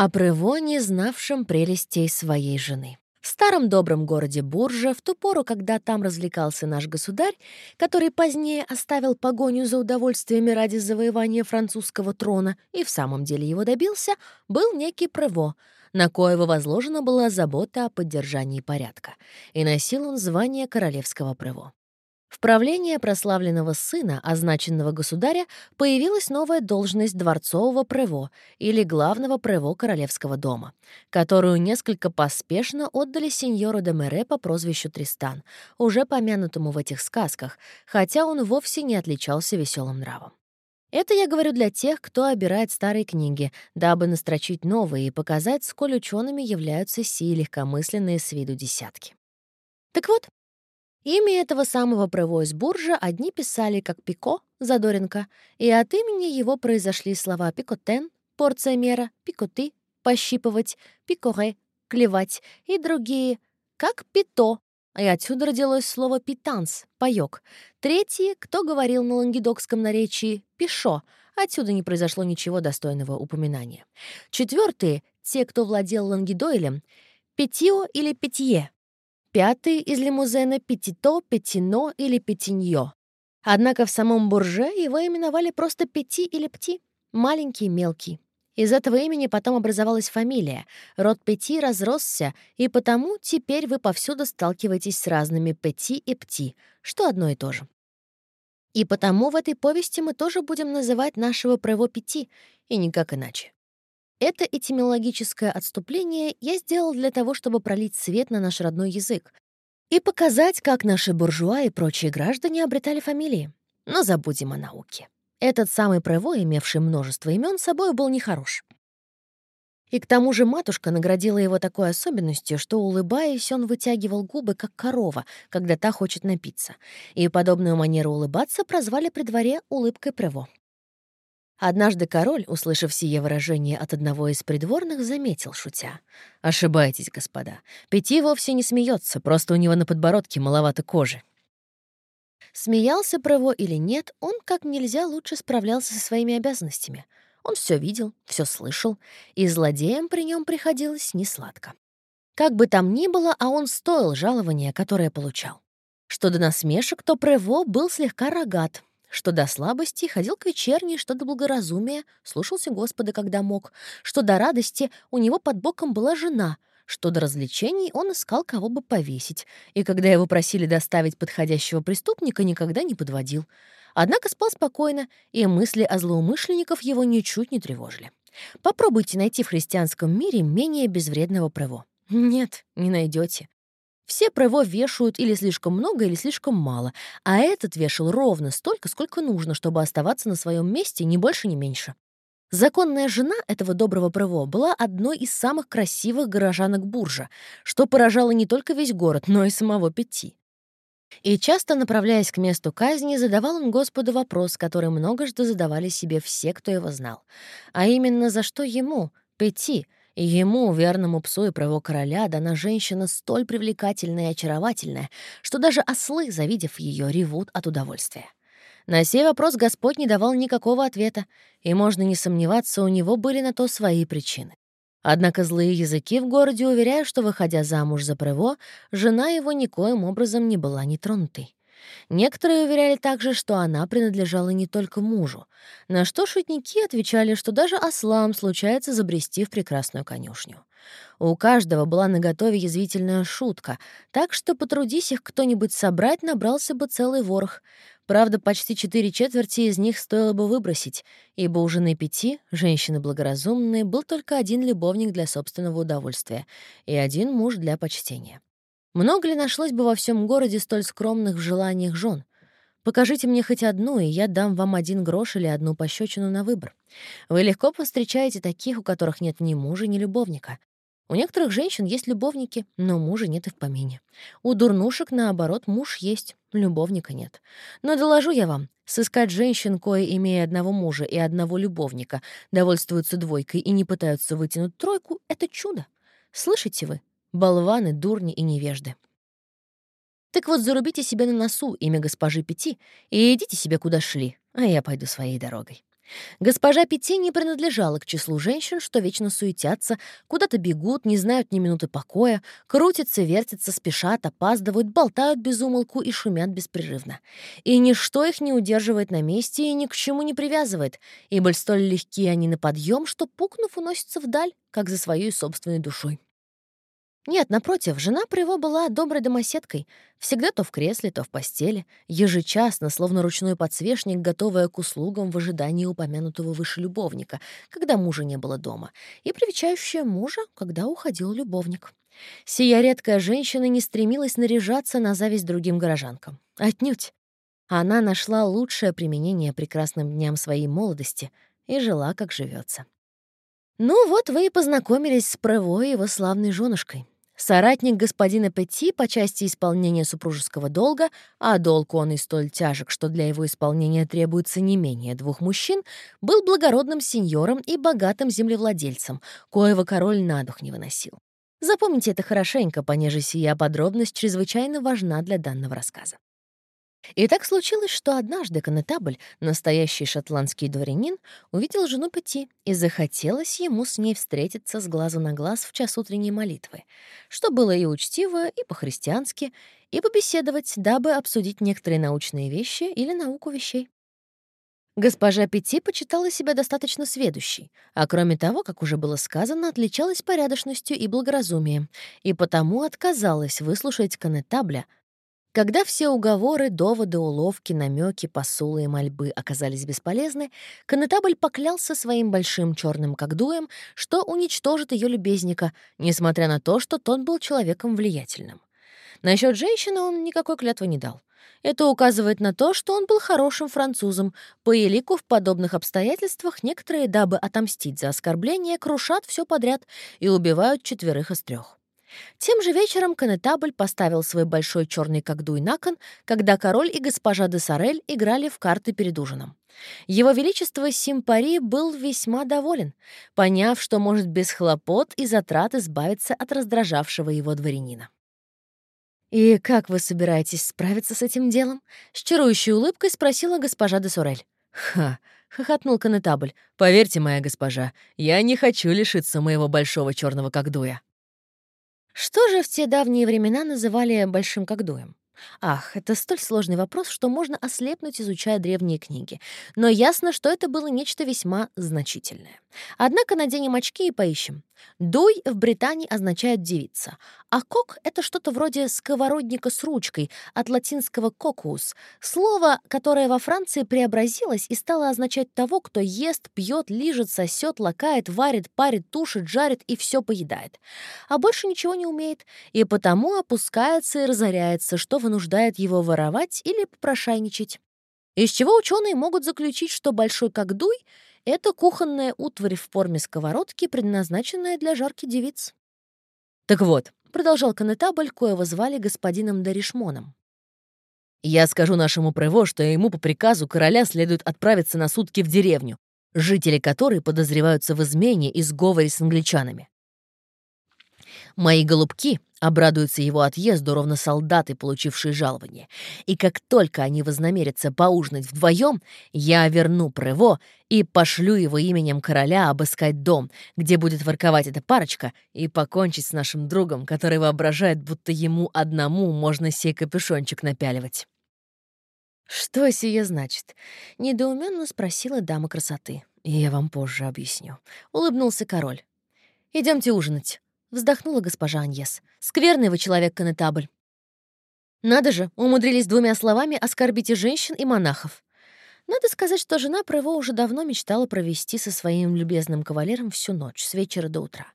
о Прево, не знавшем прелестей своей жены. В старом добром городе Буржа, в ту пору, когда там развлекался наш государь, который позднее оставил погоню за удовольствиями ради завоевания французского трона и в самом деле его добился, был некий Прево, на коего возложена была забота о поддержании порядка, и носил он звание королевского Прево. В правлении прославленного сына, означенного государя, появилась новая должность дворцового прево или главного прево королевского дома, которую несколько поспешно отдали сеньору де Мере по прозвищу Тристан, уже помянутому в этих сказках, хотя он вовсе не отличался веселым нравом. Это я говорю для тех, кто обирает старые книги, дабы настрочить новые и показать, сколь учеными являются сии легкомысленные с виду десятки. Так вот, Имя этого самого Превойс-Буржа одни писали как Пико, Задоренко, и от имени его произошли слова «пикотен», «порция мера», «пикоты», «пощипывать», «пикоре», «клевать» и другие, как «пито», и отсюда родилось слово «питанс» — «паёк». Третьи, кто говорил на лангедокском наречии «пишо», отсюда не произошло ничего достойного упоминания. Четвертые, те, кто владел лангедойлем, «питьё» или «питье», Пятый из лимузена — Петито, Петино или Петиньо. Однако в самом Бурже его именовали просто Пети или Пти, маленький, мелкий. Из этого имени потом образовалась фамилия. Род Пети разросся, и потому теперь вы повсюду сталкиваетесь с разными Пети и Пти, что одно и то же. И потому в этой повести мы тоже будем называть нашего Прево Пяти, и никак иначе. Это этимологическое отступление я сделал для того, чтобы пролить свет на наш родной язык и показать, как наши буржуа и прочие граждане обретали фамилии. Но забудем о науке. Этот самый Прево, имевший множество имен, собой был нехорош. И к тому же матушка наградила его такой особенностью, что, улыбаясь, он вытягивал губы, как корова, когда та хочет напиться. И подобную манеру улыбаться прозвали при дворе улыбкой Прево. Однажды король, услышав сие выражение от одного из придворных, заметил, шутя. «Ошибаетесь, господа. Пяти вовсе не смеется, просто у него на подбородке маловато кожи». Смеялся Право или нет, он как нельзя лучше справлялся со своими обязанностями. Он все видел, все слышал, и злодеям при нем приходилось несладко. Как бы там ни было, а он стоил жалования, которое получал. Что до насмешек, то Прево был слегка рогат, что до слабости ходил к вечерней, что до благоразумия слушался Господа, когда мог, что до радости у него под боком была жена, что до развлечений он искал кого бы повесить, и когда его просили доставить подходящего преступника, никогда не подводил. Однако спал спокойно, и мысли о злоумышленников его ничуть не тревожили. Попробуйте найти в христианском мире менее безвредного право. Нет, не найдете. Все про его вешают или слишком много, или слишком мало, а этот вешал ровно столько, сколько нужно, чтобы оставаться на своем месте, ни больше, ни меньше. Законная жена этого доброго Прево была одной из самых красивых горожанок Буржа, что поражало не только весь город, но и самого Пяти. И часто, направляясь к месту казни, задавал он Господу вопрос, который многожды задавали себе все, кто его знал. А именно, за что ему, Пяти, ему, верному псу и правого короля, дана женщина столь привлекательная и очаровательная, что даже ослы, завидев ее, ревут от удовольствия. На сей вопрос Господь не давал никакого ответа, и можно не сомневаться, у него были на то свои причины. Однако злые языки в городе уверяют, что, выходя замуж за Прево, жена его никоим образом не была нетронутой. Некоторые уверяли также, что она принадлежала не только мужу, на что шутники отвечали, что даже ослам случается забрести в прекрасную конюшню. У каждого была наготове язвительная шутка, так что потрудись их кто-нибудь собрать, набрался бы целый ворох. Правда, почти четыре четверти из них стоило бы выбросить, ибо у жены пяти, женщины благоразумной, был только один любовник для собственного удовольствия и один муж для почтения. Много ли нашлось бы во всем городе столь скромных в желаниях жен? Покажите мне хоть одну, и я дам вам один грош или одну пощечину на выбор. Вы легко повстречаете таких, у которых нет ни мужа, ни любовника. У некоторых женщин есть любовники, но мужа нет и в помине. У дурнушек, наоборот, муж есть, любовника нет. Но доложу я вам, сыскать женщин, кое, имея одного мужа и одного любовника, довольствуются двойкой и не пытаются вытянуть тройку — это чудо. Слышите вы? Болваны, дурни и невежды. Так вот, зарубите себе на носу имя госпожи Пяти и идите себе куда шли, а я пойду своей дорогой. Госпожа Пяти не принадлежала к числу женщин, что вечно суетятся, куда-то бегут, не знают ни минуты покоя, крутятся, вертятся, спешат, опаздывают, болтают без умолку и шумят беспрерывно. И ничто их не удерживает на месте и ни к чему не привязывает, ибо столь легки они на подъем, что, пукнув, уносятся вдаль, как за своей собственной душой. Нет, напротив, жена Приво была доброй домоседкой, всегда то в кресле, то в постели, ежечасно, словно ручной подсвечник, готовая к услугам в ожидании упомянутого выше любовника, когда мужа не было дома, и привечающая мужа, когда уходил любовник. Сия редкая женщина не стремилась наряжаться на зависть другим горожанкам. Отнюдь. Она нашла лучшее применение прекрасным дням своей молодости и жила, как живется. Ну вот вы и познакомились с Прево и его славной женушкой. Соратник господина Петти по части исполнения супружеского долга, а долг он и столь тяжек, что для его исполнения требуется не менее двух мужчин, был благородным сеньором и богатым землевладельцем, коего король на дух не выносил. Запомните это хорошенько, понеже сия подробность чрезвычайно важна для данного рассказа. И так случилось, что однажды конетабль, настоящий шотландский дворянин, увидел жену Пяти, и захотелось ему с ней встретиться с глазу на глаз в час утренней молитвы, что было и учтиво, и по-христиански, и побеседовать, дабы обсудить некоторые научные вещи или науку вещей. Госпожа Пяти почитала себя достаточно сведущей, а кроме того, как уже было сказано, отличалась порядочностью и благоразумием, и потому отказалась выслушать конетабля — когда все уговоры, доводы, уловки, намеки, посулы и мольбы оказались бесполезны, конетабль поклялся своим большим черным кагдуем, что уничтожит ее любезника, несмотря на то, что тот был человеком влиятельным. Насчет женщины он никакой клятвы не дал. Это указывает на то, что он был хорошим французом. По елику в подобных обстоятельствах некоторые, дабы отомстить за оскорбление, крушат все подряд и убивают четверых из трех. Тем же вечером конетабль поставил свой большой черный кагдуй на кон, когда король и госпожа де Сорель играли в карты перед ужином. Его Величество Симпари был весьма доволен, поняв, что может без хлопот и затрат избавиться от раздражавшего его дворянина. «И как вы собираетесь справиться с этим делом?» — с чарующей улыбкой спросила госпожа де Сорель. «Ха!» — хохотнул конетабль. «Поверьте, моя госпожа, я не хочу лишиться моего большого черного кагдуя». Что же в те давние времена называли «большим когдуем»? Ах, это столь сложный вопрос, что можно ослепнуть, изучая древние книги. Но ясно, что это было нечто весьма значительное. Однако наденем очки и поищем. «Дуй» в Британии означает «девица», а «кок» — это что-то вроде сковородника с ручкой, от латинского «кокус», слово, которое во Франции преобразилось и стало означать того, кто ест, пьет, лижет, сосет, лакает, варит, парит, тушит, жарит и все поедает. А больше ничего не умеет, и потому опускается и разоряется, что вынуждает его воровать или попрошайничать. Из чего ученые могут заключить, что большой как дуй — это кухонная утварь в форме сковородки, предназначенная для жарки девиц. «Так вот», — продолжал конетабль, коего звали господином Даришмоном. «Я скажу нашему Прево, что ему по приказу короля следует отправиться на сутки в деревню, жители которой подозреваются в измене и сговоре с англичанами. Мои голубки обрадуются его отъезду ровно солдаты, получившие жалование. И как только они вознамерятся поужинать вдвоем, я верну Прево и пошлю его именем короля обыскать дом, где будет ворковать эта парочка, и покончить с нашим другом, который воображает, будто ему одному можно сей капюшончик напяливать. «Что сие значит?» — недоуменно спросила дама красоты. «Я вам позже объясню», — улыбнулся король. Идемте ужинать. Вздохнула госпожа Аньес. «Скверный вы человек, конетабль». Надо же, умудрились двумя словами оскорбить и женщин, и монахов. Надо сказать, что жена Прево уже давно мечтала провести со своим любезным кавалером всю ночь, с вечера до утра.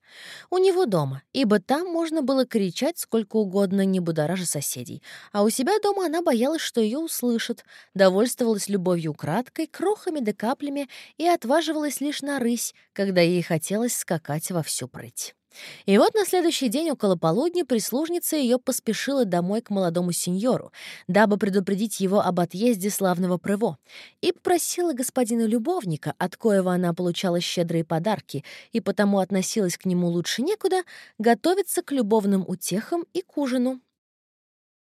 У него дома, ибо там можно было кричать сколько угодно, не будоража соседей. А у себя дома она боялась, что ее услышат, довольствовалась любовью украдкой, крохами да каплями и отваживалась лишь на рысь, когда ей хотелось скакать во всю прыть. И вот на следующий день около полудня прислужница ее поспешила домой к молодому сеньору, дабы предупредить его об отъезде славного Прево, и попросила господина любовника, от коего она получала щедрые подарки и потому относилась к нему лучше некуда, готовиться к любовным утехам и к ужину.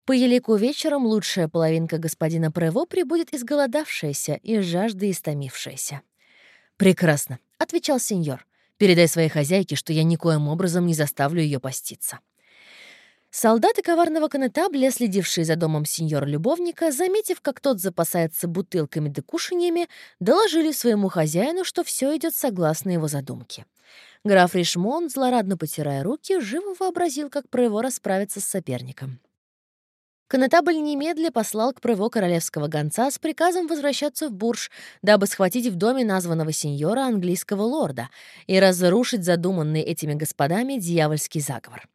По елику вечером лучшая половинка господина Прево прибудет изголодавшаяся и жажды истомившаяся. «Прекрасно», — отвечал сеньор. «Передай своей хозяйке, что я никоим образом не заставлю ее поститься». Солдаты коварного конетабля, следившие за домом сеньора-любовника, заметив, как тот запасается бутылками да кушаньями, доложили своему хозяину, что все идет согласно его задумке. Граф Ришмон, злорадно потирая руки, живо вообразил, как про его расправиться с соперником. Конетабль немедля послал к Прево королевского гонца с приказом возвращаться в Бурж, дабы схватить в доме названного сеньора английского лорда и разрушить задуманный этими господами дьявольский заговор.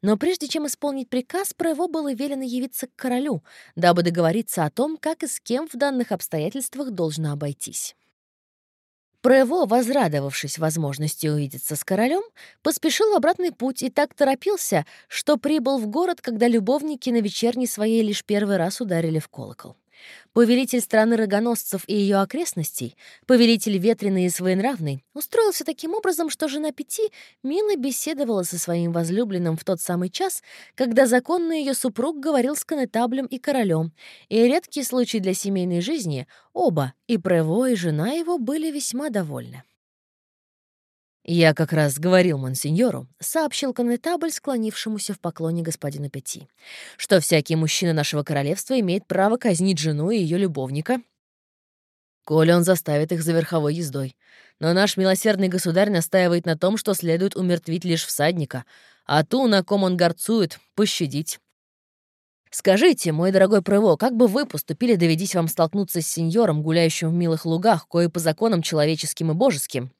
Но прежде чем исполнить приказ, Прево было велено явиться к королю, дабы договориться о том, как и с кем в данных обстоятельствах должно обойтись. Прево, возрадовавшись возможности увидеться с королем, поспешил в обратный путь и так торопился, что прибыл в город, когда любовники на вечерней своей лишь первый раз ударили в колокол. Повелитель страны рогоносцев и ее окрестностей, повелитель ветреный и своенравный, устроился таким образом, что жена Пяти мило беседовала со своим возлюбленным в тот самый час, когда законный ее супруг говорил с конетаблем и королем, и редкий случай для семейной жизни оба, и Прево, и жена его, были весьма довольны. «Я как раз говорил монсеньору», — сообщил конетабль, склонившемуся в поклоне господину Пяти, «что всякий мужчина нашего королевства имеет право казнить жену и ее любовника, коли он заставит их за верховой ездой. Но наш милосердный государь настаивает на том, что следует умертвить лишь всадника, а ту, на ком он горцует, пощадить». «Скажите, мой дорогой Прево, как бы вы поступили, доведись вам столкнуться с сеньором, гуляющим в милых лугах, кое по законам человеческим и божеским?»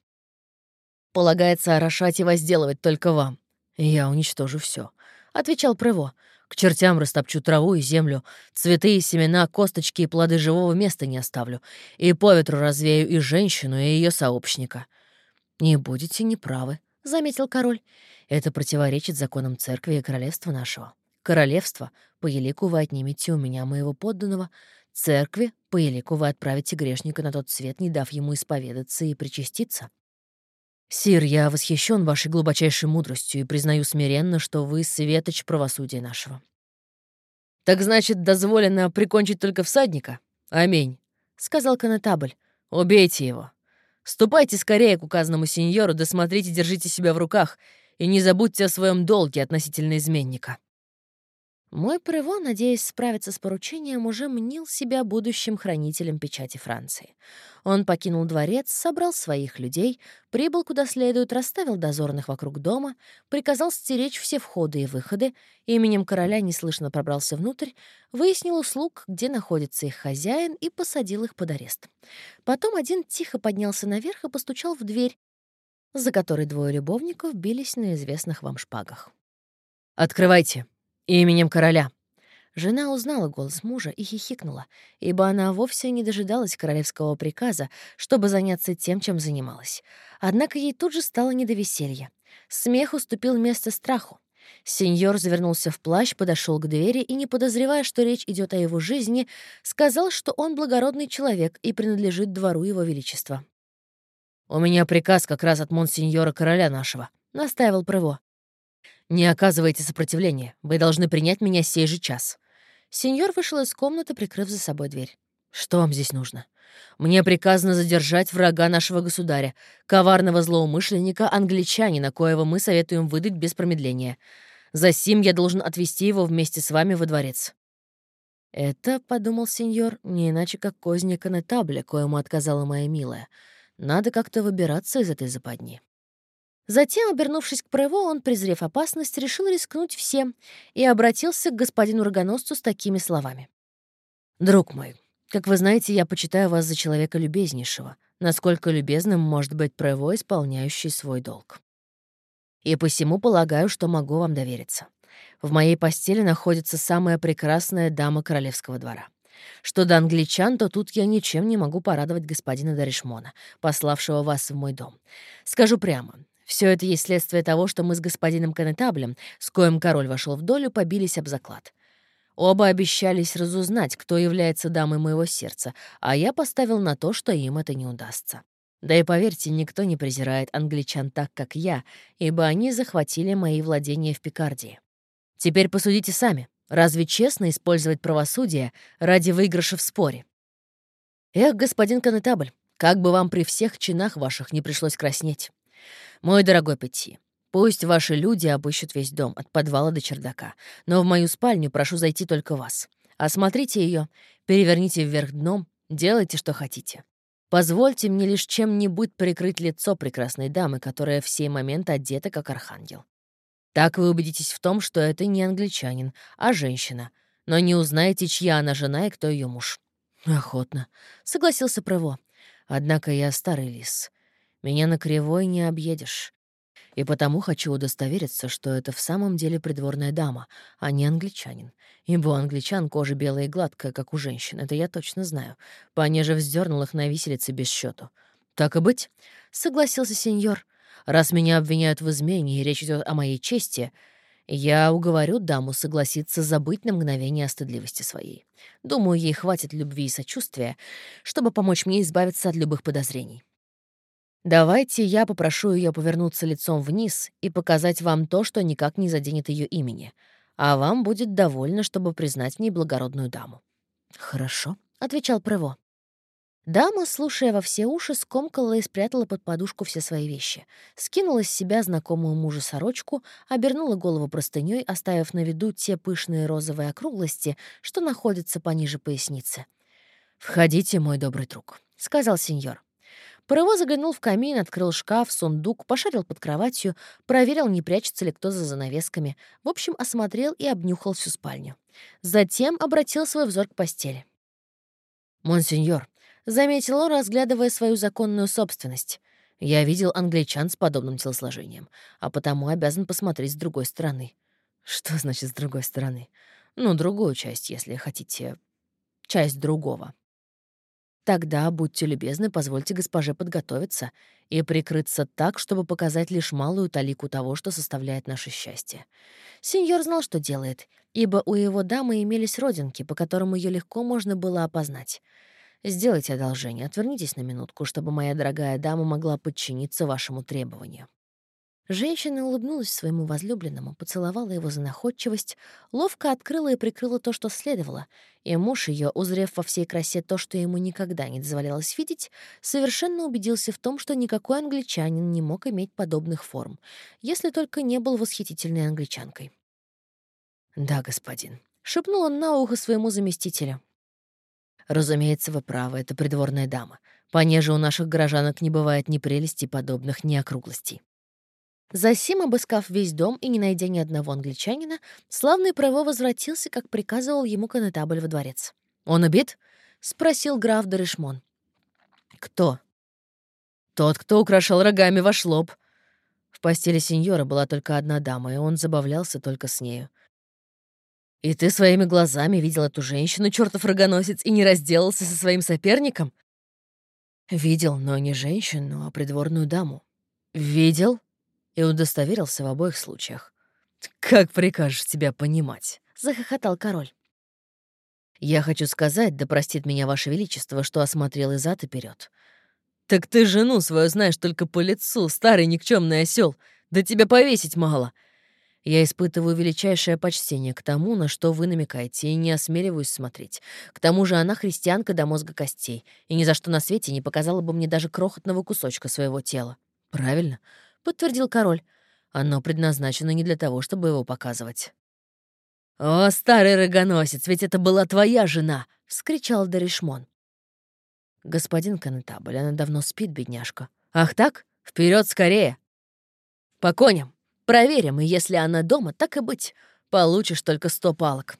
Полагается орошать и возделывать только вам. Я уничтожу все, отвечал Прево. К чертям растопчу траву и землю, цветы и семена, косточки и плоды живого места не оставлю, и по ветру развею и женщину, и ее сообщника. Не будете неправы, заметил король. Это противоречит законам церкви и королевства нашего. Королевство, по елику вы отнимете у меня моего подданного, церкви, по елику вы отправите грешника на тот свет, не дав ему исповедаться и причаститься. «Сир, я восхищен вашей глубочайшей мудростью и признаю смиренно, что вы светоч правосудия нашего». «Так значит, дозволено прикончить только всадника? Аминь», — сказал конетабль. «Убейте его. Ступайте скорее к указанному сеньору, досмотрите, держите себя в руках и не забудьте о своем долге относительно изменника». Мой Прево, надеясь справиться с поручением, уже мнил себя будущим хранителем печати Франции. Он покинул дворец, собрал своих людей, прибыл куда следует, расставил дозорных вокруг дома, приказал стеречь все входы и выходы, именем короля неслышно пробрался внутрь, выяснил у слуг, где находится их хозяин, и посадил их под арест. Потом один тихо поднялся наверх и постучал в дверь, за которой двое любовников бились на известных вам шпагах. «Открывайте!» «Именем короля». Жена узнала голос мужа и хихикнула, ибо она вовсе не дожидалась королевского приказа, чтобы заняться тем, чем занималась. Однако ей тут же стало не до веселья. Смех уступил место страху. Сеньор завернулся в плащ, подошел к двери и, не подозревая, что речь идет о его жизни, сказал, что он благородный человек и принадлежит двору его величества. «У меня приказ как раз от монсеньора короля нашего», — настаивал Прево. «Не оказывайте сопротивления. Вы должны принять меня сей же час». Сеньор вышел из комнаты, прикрыв за собой дверь. «Что вам здесь нужно? Мне приказано задержать врага нашего государя, коварного злоумышленника, англичанина, коего мы советуем выдать без промедления. За сим я должен отвезти его вместе с вами во дворец». «Это, — подумал сеньор, — не иначе как козня конетабля, коему отказала моя милая. Надо как-то выбираться из этой западни». Затем, обернувшись к Прево, он, презрев опасность, решил рискнуть всем и обратился к господину рогоносцу с такими словами. «Друг мой, как вы знаете, я почитаю вас за человека любезнейшего, насколько любезным может быть Прево, исполняющий свой долг. И посему полагаю, что могу вам довериться. В моей постели находится самая прекрасная дама королевского двора. Что до англичан, то тут я ничем не могу порадовать господина Даришмона, пославшего вас в мой дом. Скажу прямо, все это есть следствие того, что мы с господином Конетаблем, с коим король вошел в долю, побились об заклад. Оба обещались разузнать, кто является дамой моего сердца, а я поставил на то, что им это не удастся. Да и поверьте, никто не презирает англичан так, как я, ибо они захватили мои владения в Пикардии. Теперь посудите сами. Разве честно использовать правосудие ради выигрыша в споре? Эх, господин Конетабль, Как бы вам при всех чинах ваших не пришлось краснеть. Мой дорогой Петти, пусть ваши люди обыщут весь дом, от подвала до чердака, но в мою спальню прошу зайти только вас. Осмотрите ее, переверните вверх дном, делайте, что хотите. Позвольте мне лишь чем-нибудь прикрыть лицо прекрасной дамы, которая в сей момент одета как архангел. Так вы убедитесь в том, что это не англичанин, а женщина, но не узнаете, чья она жена и кто ее муж. Охотно, согласился Прево. Однако я старый лис. Меня на кривой не объедешь. И потому хочу удостовериться, что это в самом деле придворная дама, а не англичанин. Ибо у англичан кожа белая и гладкая, как у женщин, это я точно знаю. Понеже вздернул их на виселице без счету. «Так и быть», — согласился сеньор. «Раз меня обвиняют в измене и речь идет о моей чести, я уговорю даму согласиться забыть на мгновение о стыдливости своей. Думаю, ей хватит любви и сочувствия, чтобы помочь мне избавиться от любых подозрений. Давайте я попрошу ее повернуться лицом вниз и показать вам то, что никак не заденет ее имени, а вам будет довольно, чтобы признать в ней благородную даму». «Хорошо», — отвечал Прево. Дама, слушая во все уши, скомкала и спрятала под подушку все свои вещи. Скинула с себя знакомую мужу сорочку, обернула голову простынёй, оставив на виду те пышные розовые округлости, что находятся пониже поясницы. «Входите, мой добрый друг», — сказал сеньор. Паровоз заглянул в камин, открыл шкаф, сундук, пошарил под кроватью, проверил, не прячется ли кто за занавесками. В общем, осмотрел и обнюхал всю спальню. Затем обратил свой взор к постели. «Монсеньор», — заметил он, разглядывая свою законную собственность. «Я видел англичан с подобным телосложением, а потому обязан посмотреть с другой стороны». «Что значит «с другой стороны»?» «Ну, другую часть, если хотите. Часть другого». Тогда, будьте любезны, позвольте госпоже подготовиться и прикрыться так, чтобы показать лишь малую талику того, что составляет наше счастье. Сеньор знал, что делает, ибо у его дамы имелись родинки, по которым ее легко можно было опознать. Сделайте одолжение, отвернитесь на минутку, чтобы моя дорогая дама могла подчиниться вашему требованию». Женщина улыбнулась своему возлюбленному, поцеловала его за находчивость, ловко открыла и прикрыла то, что следовало, и муж ее, узрев во всей красе то, что ему никогда не дозволялось видеть, совершенно убедился в том, что никакой англичанин не мог иметь подобных форм, если только не был восхитительной англичанкой. «Да, господин», — шепнул он на ухо своему заместителю. Разумеется, вы правы, это придворная дама. Понеже у наших горожанок не бывает ни прелести подобных, ни округлостей. Засим, обыскав весь дом и не найдя ни одного англичанина, славный право возвратился, как приказывал ему конетабль во дворец. «Он убит?» — спросил граф Даришмон. «Кто?» «Тот, кто украшал рогами ваш лоб». В постели сеньора была только одна дама, и он забавлялся только с нею. «И ты своими глазами видел эту женщину, чертов рогоносец, и не разделался со своим соперником?» «Видел, но не женщину, а придворную даму». «Видел?» И удостоверился в обоих случаях. «Как прикажешь тебя понимать?» — захохотал король. «Я хочу сказать, да простит меня ваше величество, что осмотрел и зад и вперед. «Так ты жену свою знаешь только по лицу, старый никчемный осел. Да тебя повесить мало!» Я испытываю величайшее почтение к тому, на что вы намекаете, и не осмеливаюсь смотреть. К тому же она христианка до мозга костей, и ни за что на свете не показала бы мне даже крохотного кусочка своего тела. Правильно? — подтвердил король. Оно предназначено не для того, чтобы его показывать. «О, старый рогоносец, ведь это была твоя жена!» — вскричал Даришмон. «Господин Конетабль, она давно спит, бедняжка. Ах так? Вперед скорее!» «По коням!» Проверим, и если она дома, так и быть. Получишь только сто палок».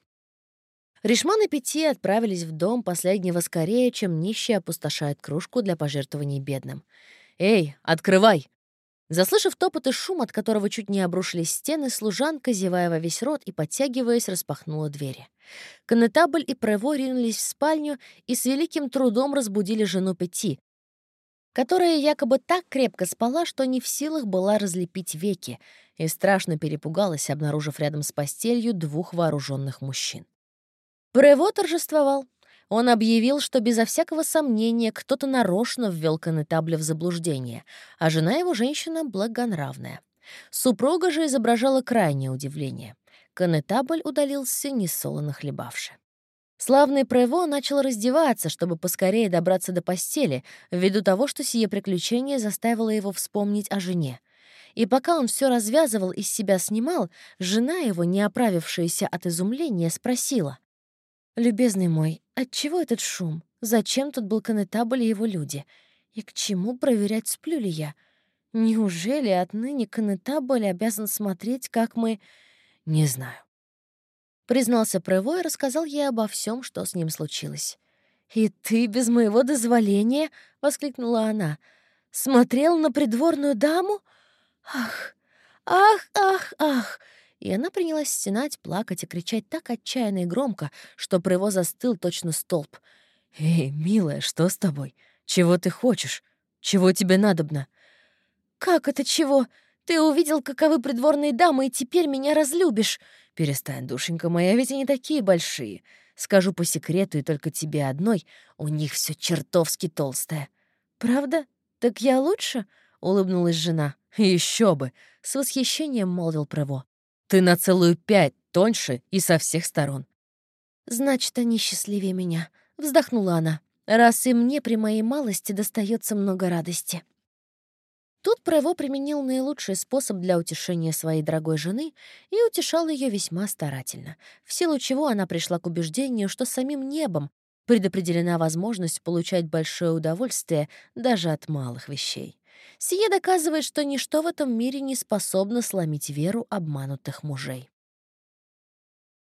Ришман и Пяти отправились в дом последнего скорее, чем нищий опустошает кружку для пожертвований бедным. «Эй, открывай!» Заслышав топот и шум, от которого чуть не обрушились стены, служанка, зевая во весь рот и подтягиваясь, распахнула двери. Конетабль и Прево ринулись в спальню и с великим трудом разбудили жену Пяти, которая якобы так крепко спала, что не в силах была разлепить веки, и страшно перепугалась, обнаружив рядом с постелью двух вооруженных мужчин. Прево торжествовал. Он объявил, что безо всякого сомнения кто-то нарочно ввел конетабля в заблуждение, а жена его женщина благонравная. Супруга же изображала крайнее удивление. Конетабль удалился, несолоно хлебавши. Славный Прево начал раздеваться, чтобы поскорее добраться до постели, ввиду того, что сие приключение заставило его вспомнить о жене. И пока он все развязывал и с себя снимал, жена его, не оправившаяся от изумления, спросила. «Любезный мой, отчего этот шум? Зачем тут был конетабль и его люди? И к чему проверять, сплю ли я? Неужели отныне конетабль обязан смотреть, как мы...» «Не знаю», Признался Прево и рассказал ей обо всем, что с ним случилось. «И ты без моего дозволения?» — воскликнула она. «Смотрел на придворную даму? Ах, ах, ах, ах!» И она принялась стенать, плакать и кричать так отчаянно и громко, что Прево застыл точно столб. «Эй, милая, что с тобой? Чего ты хочешь? Чего тебе надобно?» «Как это чего? Ты увидел, каковы придворные дамы, и теперь меня разлюбишь!» «Перестань, душенька моя, ведь они такие большие. Скажу по секрету, и только тебе одной, у них все чертовски толстое». «Правда? Так я лучше?» — улыбнулась жена. Еще бы!» — с восхищением молвил Прево. «Ты на целую пять тоньше и со всех сторон». «Значит, они счастливее меня», — вздохнула она. «Раз и мне при моей малости достается много радости». Тут Прево применил наилучший способ для утешения своей дорогой жены и утешал ее весьма старательно, в силу чего она пришла к убеждению, что самим небом предопределена возможность получать большое удовольствие даже от малых вещей. Сие доказывает, что ничто в этом мире не способно сломить веру обманутых мужей.